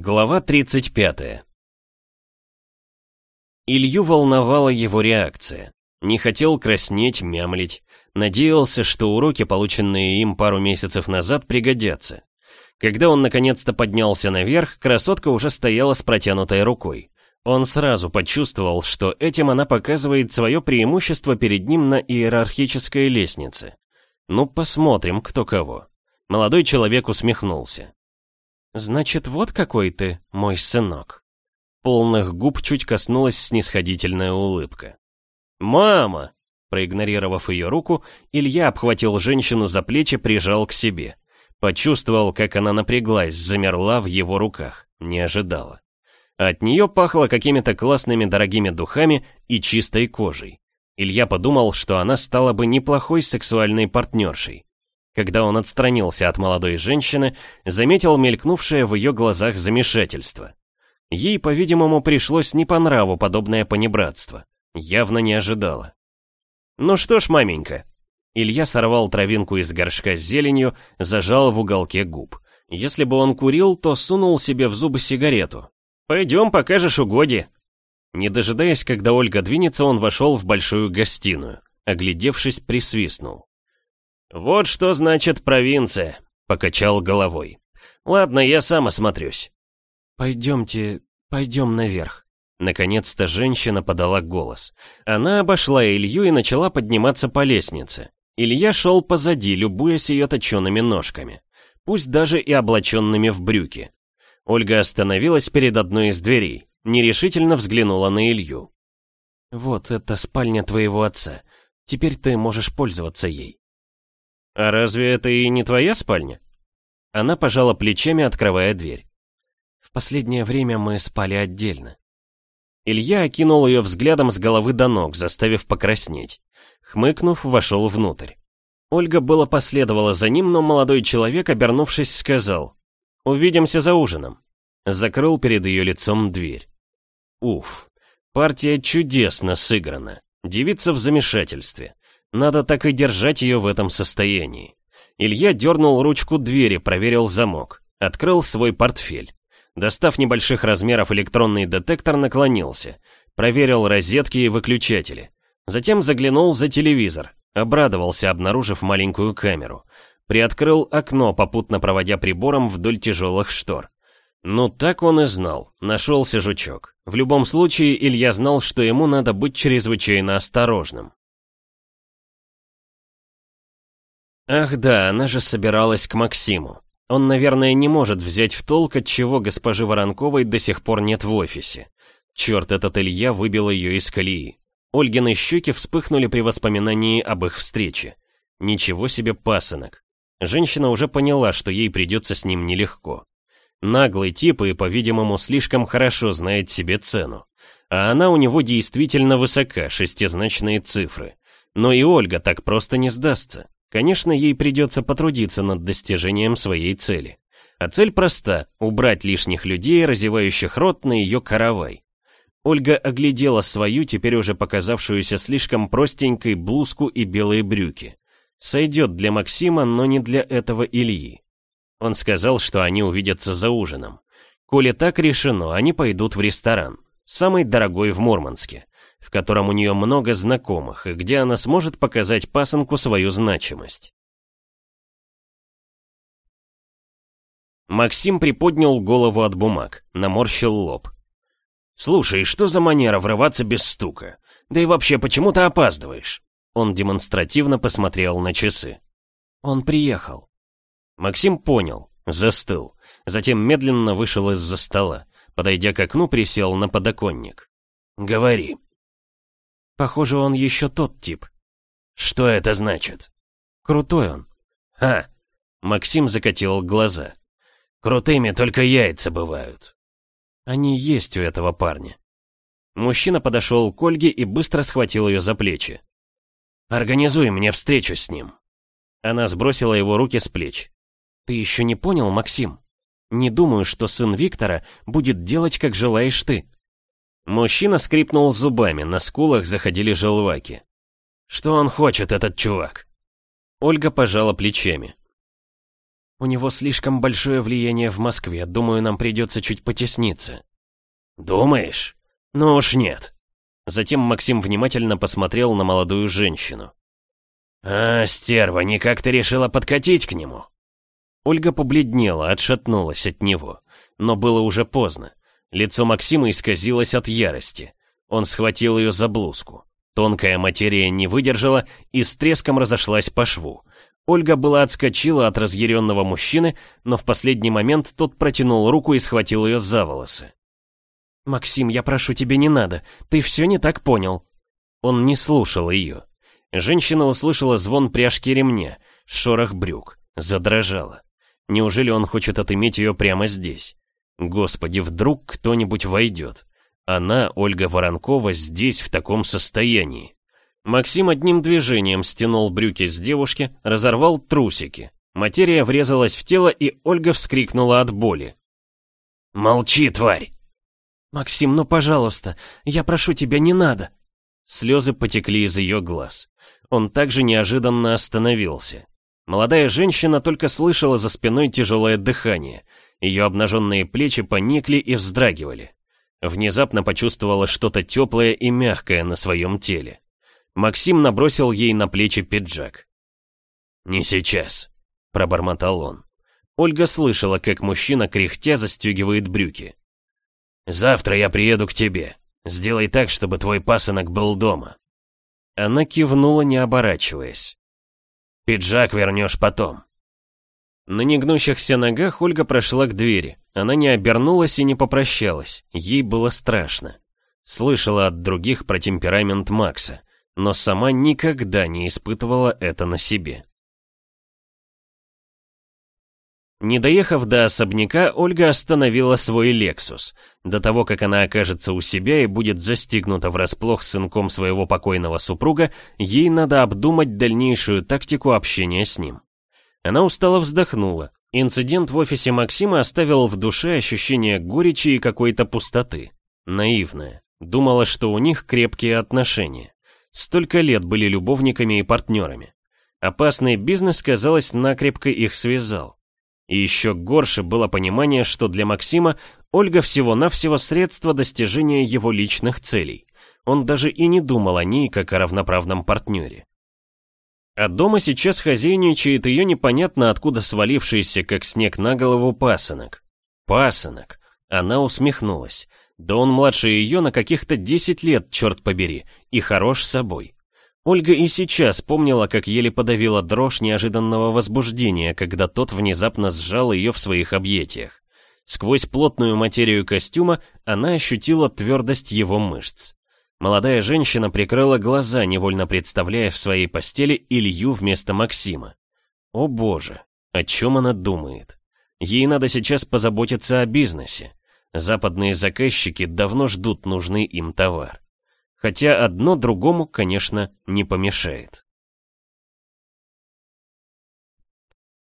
Глава 35 Илью волновала его реакция. Не хотел краснеть, мямлить. Надеялся, что уроки, полученные им пару месяцев назад, пригодятся. Когда он наконец-то поднялся наверх, красотка уже стояла с протянутой рукой. Он сразу почувствовал, что этим она показывает свое преимущество перед ним на иерархической лестнице. Ну, посмотрим, кто кого. Молодой человек усмехнулся. «Значит, вот какой ты, мой сынок». Полных губ чуть коснулась снисходительная улыбка. «Мама!» Проигнорировав ее руку, Илья обхватил женщину за плечи, прижал к себе. Почувствовал, как она напряглась, замерла в его руках. Не ожидала. От нее пахло какими-то классными дорогими духами и чистой кожей. Илья подумал, что она стала бы неплохой сексуальной партнершей. Когда он отстранился от молодой женщины, заметил мелькнувшее в ее глазах замешательство. Ей, по-видимому, пришлось не по нраву подобное понебратство. Явно не ожидала. «Ну что ж, маменька». Илья сорвал травинку из горшка с зеленью, зажал в уголке губ. Если бы он курил, то сунул себе в зубы сигарету. «Пойдем, покажешь угодье». Не дожидаясь, когда Ольга двинется, он вошел в большую гостиную. Оглядевшись, присвистнул. «Вот что значит провинция», — покачал головой. «Ладно, я сам осмотрюсь». «Пойдемте, пойдем наверх». Наконец-то женщина подала голос. Она обошла Илью и начала подниматься по лестнице. Илья шел позади, любуясь ее точеными ножками. Пусть даже и облаченными в брюки. Ольга остановилась перед одной из дверей, нерешительно взглянула на Илью. «Вот, это спальня твоего отца. Теперь ты можешь пользоваться ей». «А разве это и не твоя спальня?» Она пожала плечами, открывая дверь. «В последнее время мы спали отдельно». Илья окинул ее взглядом с головы до ног, заставив покраснеть. Хмыкнув, вошел внутрь. Ольга было последовала за ним, но молодой человек, обернувшись, сказал «Увидимся за ужином». Закрыл перед ее лицом дверь. Уф, партия чудесно сыграна. Девица в замешательстве. Надо так и держать ее в этом состоянии. Илья дернул ручку двери, проверил замок. Открыл свой портфель. Достав небольших размеров электронный детектор, наклонился. Проверил розетки и выключатели. Затем заглянул за телевизор. Обрадовался, обнаружив маленькую камеру. Приоткрыл окно, попутно проводя прибором вдоль тяжелых штор. Ну так он и знал, нашелся жучок. В любом случае, Илья знал, что ему надо быть чрезвычайно осторожным. Ах да, она же собиралась к Максиму. Он, наверное, не может взять в толк, от чего госпожи Воронковой до сих пор нет в офисе. Черт, этот Илья выбил ее из колеи. Ольгины щеки вспыхнули при воспоминании об их встрече. Ничего себе пасынок. Женщина уже поняла, что ей придется с ним нелегко. Наглый тип и, по-видимому, слишком хорошо знает себе цену. А она у него действительно высока, шестизначные цифры. Но и Ольга так просто не сдастся. Конечно, ей придется потрудиться над достижением своей цели. А цель проста – убрать лишних людей, разевающих рот на ее каравай. Ольга оглядела свою, теперь уже показавшуюся слишком простенькой, блузку и белые брюки. Сойдет для Максима, но не для этого Ильи. Он сказал, что они увидятся за ужином. Коли так решено, они пойдут в ресторан, самый дорогой в Мурманске в котором у нее много знакомых, и где она сможет показать пасынку свою значимость. Максим приподнял голову от бумаг, наморщил лоб. «Слушай, что за манера врываться без стука? Да и вообще, почему ты опаздываешь?» Он демонстративно посмотрел на часы. «Он приехал». Максим понял, застыл, затем медленно вышел из-за стола, подойдя к окну, присел на подоконник. «Говори», Похоже, он еще тот тип. Что это значит? Крутой он. Ха! Максим закатил глаза. Крутыми только яйца бывают. Они есть у этого парня. Мужчина подошел к Ольге и быстро схватил ее за плечи. «Организуй мне встречу с ним». Она сбросила его руки с плеч. «Ты еще не понял, Максим? Не думаю, что сын Виктора будет делать, как желаешь ты». Мужчина скрипнул зубами, на скулах заходили желваки. «Что он хочет, этот чувак?» Ольга пожала плечами. У него слишком большое влияние в Москве, думаю, нам придется чуть потесниться. Думаешь? Ну уж нет. Затем Максим внимательно посмотрел на молодую женщину. «А, стерва, никак ты решила подкатить к нему?» Ольга побледнела, отшатнулась от него. Но было уже поздно. Лицо Максима исказилось от ярости. Он схватил ее за блузку. Тонкая материя не выдержала и с треском разошлась по шву. Ольга была отскочила от разъяренного мужчины, но в последний момент тот протянул руку и схватил ее за волосы. «Максим, я прошу тебя, не надо. Ты все не так понял». Он не слушал ее. Женщина услышала звон пряжки ремня, шорох брюк, задрожала. Неужели он хочет отыметь ее прямо здесь? Господи, вдруг кто-нибудь войдет. Она, Ольга Воронкова, здесь в таком состоянии. Максим одним движением стянул брюки с девушки, разорвал трусики. Материя врезалась в тело, и Ольга вскрикнула от боли. «Молчи, тварь!» «Максим, ну пожалуйста, я прошу тебя, не надо!» Слезы потекли из ее глаз. Он также неожиданно остановился. Молодая женщина только слышала за спиной тяжелое дыхание. Ее обнаженные плечи поникли и вздрагивали. Внезапно почувствовала что-то теплое и мягкое на своем теле. Максим набросил ей на плечи пиджак. «Не сейчас», — пробормотал он. Ольга слышала, как мужчина кряхтя застегивает брюки. «Завтра я приеду к тебе. Сделай так, чтобы твой пасынок был дома». Она кивнула, не оборачиваясь. «Пиджак вернешь потом». На негнущихся ногах Ольга прошла к двери. Она не обернулась и не попрощалась. Ей было страшно. Слышала от других про темперамент Макса, но сама никогда не испытывала это на себе. Не доехав до особняка, Ольга остановила свой «Лексус». До того, как она окажется у себя и будет застигнута врасплох сынком своего покойного супруга, ей надо обдумать дальнейшую тактику общения с ним. Она устало вздохнула. Инцидент в офисе Максима оставил в душе ощущение горечи и какой-то пустоты. Наивная. Думала, что у них крепкие отношения. Столько лет были любовниками и партнерами. Опасный бизнес, казалось, накрепко их связал. И еще горше было понимание, что для Максима Ольга всего-навсего средство достижения его личных целей. Он даже и не думал о ней как о равноправном партнере. А дома сейчас хозяйничает ее непонятно откуда свалившийся, как снег на голову, пасынок. Пасынок. Она усмехнулась. Да он младше ее на каких-то 10 лет, черт побери, и хорош собой. Ольга и сейчас помнила, как еле подавила дрожь неожиданного возбуждения, когда тот внезапно сжал ее в своих объятиях. Сквозь плотную материю костюма она ощутила твердость его мышц. Молодая женщина прикрыла глаза, невольно представляя в своей постели Илью вместо Максима. О боже, о чем она думает? Ей надо сейчас позаботиться о бизнесе. Западные заказчики давно ждут нужный им товар. Хотя одно другому, конечно, не помешает.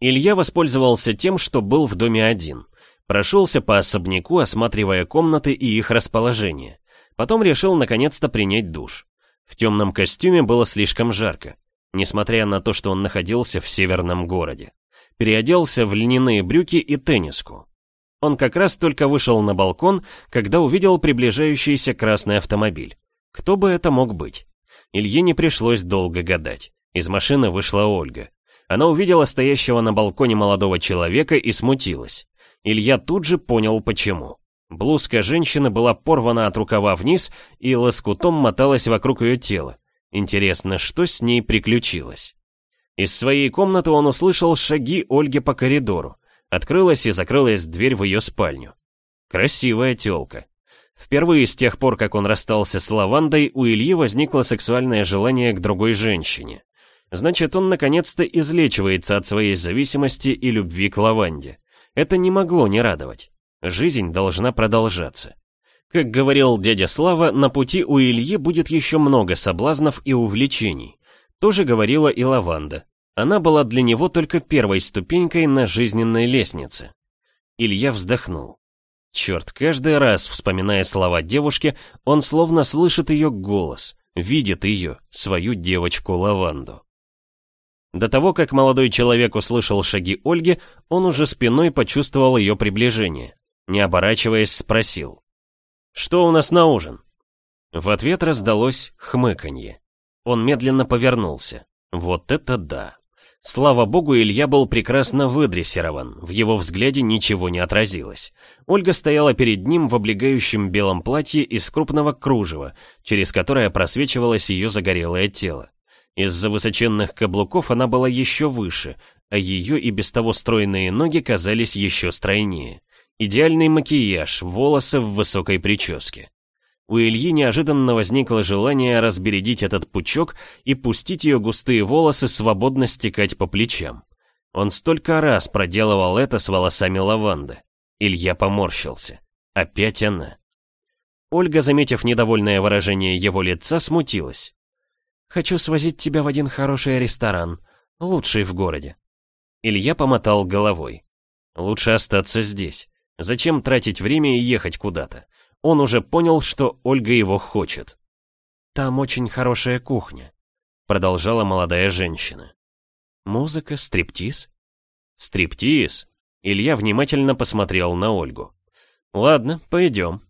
Илья воспользовался тем, что был в доме один. Прошелся по особняку, осматривая комнаты и их расположение. Потом решил наконец-то принять душ. В темном костюме было слишком жарко, несмотря на то, что он находился в северном городе. Переоделся в льняные брюки и тенниску. Он как раз только вышел на балкон, когда увидел приближающийся красный автомобиль. Кто бы это мог быть? Илье не пришлось долго гадать. Из машины вышла Ольга. Она увидела стоящего на балконе молодого человека и смутилась. Илья тут же понял почему. Блузка женщины была порвана от рукава вниз и лоскутом моталась вокруг ее тела. Интересно, что с ней приключилось? Из своей комнаты он услышал шаги Ольги по коридору. Открылась и закрылась дверь в ее спальню. Красивая тёлка. Впервые с тех пор, как он расстался с Лавандой, у Ильи возникло сексуальное желание к другой женщине. Значит, он наконец-то излечивается от своей зависимости и любви к Лаванде. Это не могло не радовать. Жизнь должна продолжаться. Как говорил дядя Слава, на пути у Ильи будет еще много соблазнов и увлечений. Тоже говорила и Лаванда. Она была для него только первой ступенькой на жизненной лестнице. Илья вздохнул. Черт, каждый раз, вспоминая слова девушки, он словно слышит ее голос, видит ее, свою девочку Лаванду. До того, как молодой человек услышал шаги Ольги, он уже спиной почувствовал ее приближение. Не оборачиваясь, спросил. «Что у нас на ужин?» В ответ раздалось хмыканье. Он медленно повернулся. Вот это да! Слава богу, Илья был прекрасно выдрессирован, в его взгляде ничего не отразилось. Ольга стояла перед ним в облегающем белом платье из крупного кружева, через которое просвечивалось ее загорелое тело. Из-за высоченных каблуков она была еще выше, а ее и без того стройные ноги казались еще стройнее. Идеальный макияж, волосы в высокой прическе. У Ильи неожиданно возникло желание разбередить этот пучок и пустить ее густые волосы свободно стекать по плечам. Он столько раз проделывал это с волосами лаванды. Илья поморщился. Опять она. Ольга, заметив недовольное выражение его лица, смутилась. «Хочу свозить тебя в один хороший ресторан, лучший в городе». Илья помотал головой. «Лучше остаться здесь. Зачем тратить время и ехать куда-то? Он уже понял, что Ольга его хочет. «Там очень хорошая кухня», — продолжала молодая женщина. «Музыка, стриптиз?» «Стриптиз?» Илья внимательно посмотрел на Ольгу. «Ладно, пойдем».